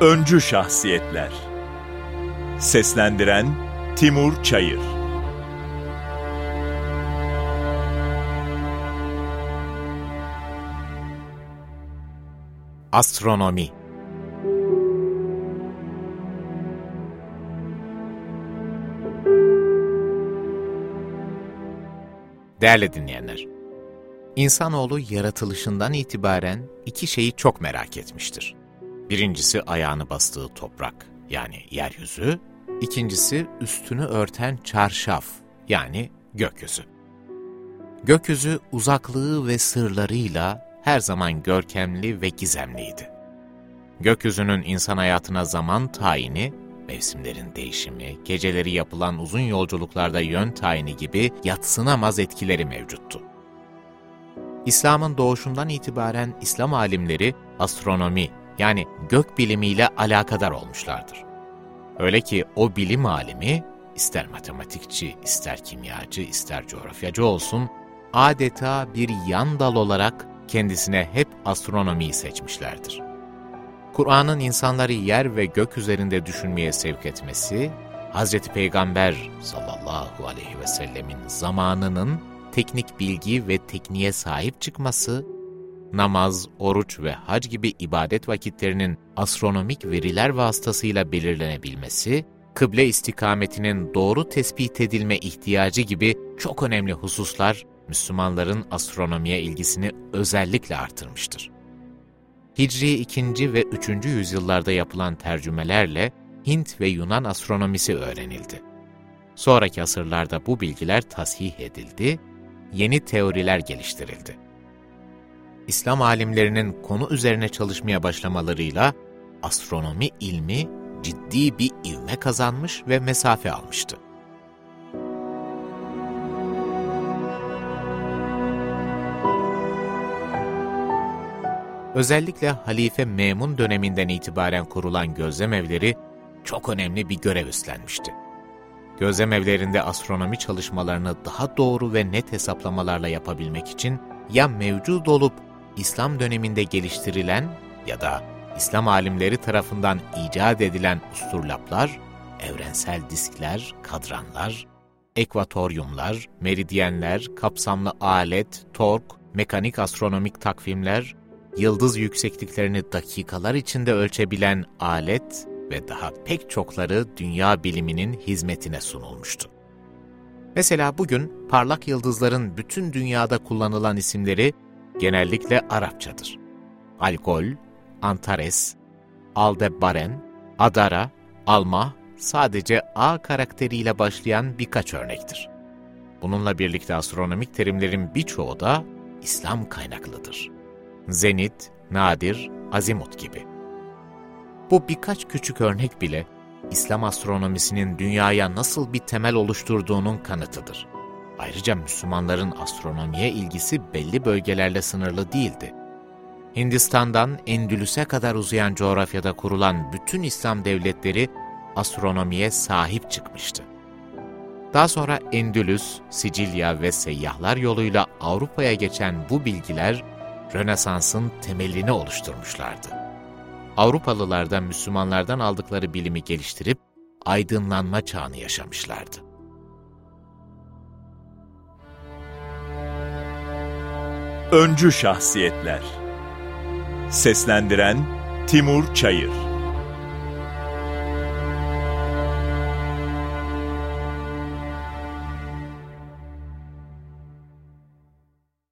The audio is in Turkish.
Öncü Şahsiyetler. Seslendiren Timur Çayır. Astronomi. Değerli dinleyenler, İnsanoğlu yaratılışından itibaren iki şeyi çok merak etmiştir. Birincisi ayağını bastığı toprak, yani yeryüzü, ikincisi üstünü örten çarşaf, yani gökyüzü. Gökyüzü uzaklığı ve sırlarıyla her zaman görkemli ve gizemliydi. Gökyüzünün insan hayatına zaman tayini, mevsimlerin değişimi, geceleri yapılan uzun yolculuklarda yön tayini gibi yatsınamaz etkileri mevcuttu. İslam'ın doğuşundan itibaren İslam alimleri astronomi yani gök bilimiyle alakadar olmuşlardır. Öyle ki o bilim alimi ister matematikçi, ister kimyacı, ister coğrafyacı olsun adeta bir yan dal olarak kendisine hep astronomiyi seçmişlerdir. Kur'an'ın insanları yer ve gök üzerinde düşünmeye sevk etmesi, Hz. Peygamber sallallahu aleyhi ve sellemin zamanının teknik bilgi ve tekniğe sahip çıkması, namaz, oruç ve hac gibi ibadet vakitlerinin astronomik veriler vasıtasıyla belirlenebilmesi, kıble istikametinin doğru tespit edilme ihtiyacı gibi çok önemli hususlar Müslümanların astronomiye ilgisini özellikle artırmıştır. Hicri 2. ve 3. yüzyıllarda yapılan tercümelerle Hint ve Yunan astronomisi öğrenildi. Sonraki asırlarda bu bilgiler tasih edildi, yeni teoriler geliştirildi. İslam alimlerinin konu üzerine çalışmaya başlamalarıyla astronomi ilmi ciddi bir ivme kazanmış ve mesafe almıştı. Özellikle Halife Memun döneminden itibaren kurulan gözlem evleri çok önemli bir görev üstlenmişti. Gözlem evlerinde astronomi çalışmalarını daha doğru ve net hesaplamalarla yapabilmek için ya mevcut olup İslam döneminde geliştirilen ya da İslam alimleri tarafından icat edilen usturlaplar, evrensel diskler, kadranlar, ekvatoryumlar, meridyenler, kapsamlı alet, tork, mekanik astronomik takvimler, yıldız yüksekliklerini dakikalar içinde ölçebilen alet ve daha pek çokları dünya biliminin hizmetine sunulmuştu. Mesela bugün parlak yıldızların bütün dünyada kullanılan isimleri genellikle Arapçadır. Algol, Antares, Aldebaran, Adara, Alma sadece A karakteriyle başlayan birkaç örnektir. Bununla birlikte astronomik terimlerin birçoğu da İslam kaynaklıdır. Zenit, nadir, azimut gibi. Bu birkaç küçük örnek bile İslam astronomisinin dünyaya nasıl bir temel oluşturduğunun kanıtıdır. Ayrıca Müslümanların astronomiye ilgisi belli bölgelerle sınırlı değildi. Hindistan'dan Endülüs'e kadar uzayan coğrafyada kurulan bütün İslam devletleri astronomiye sahip çıkmıştı. Daha sonra Endülüs, Sicilya ve seyyahlar yoluyla Avrupa'ya geçen bu bilgiler, Rönesans'ın temelini oluşturmuşlardı. Avrupalılar da Müslümanlardan aldıkları bilimi geliştirip aydınlanma çağını yaşamışlardı. Öncü Şahsiyetler. Seslendiren Timur Çayır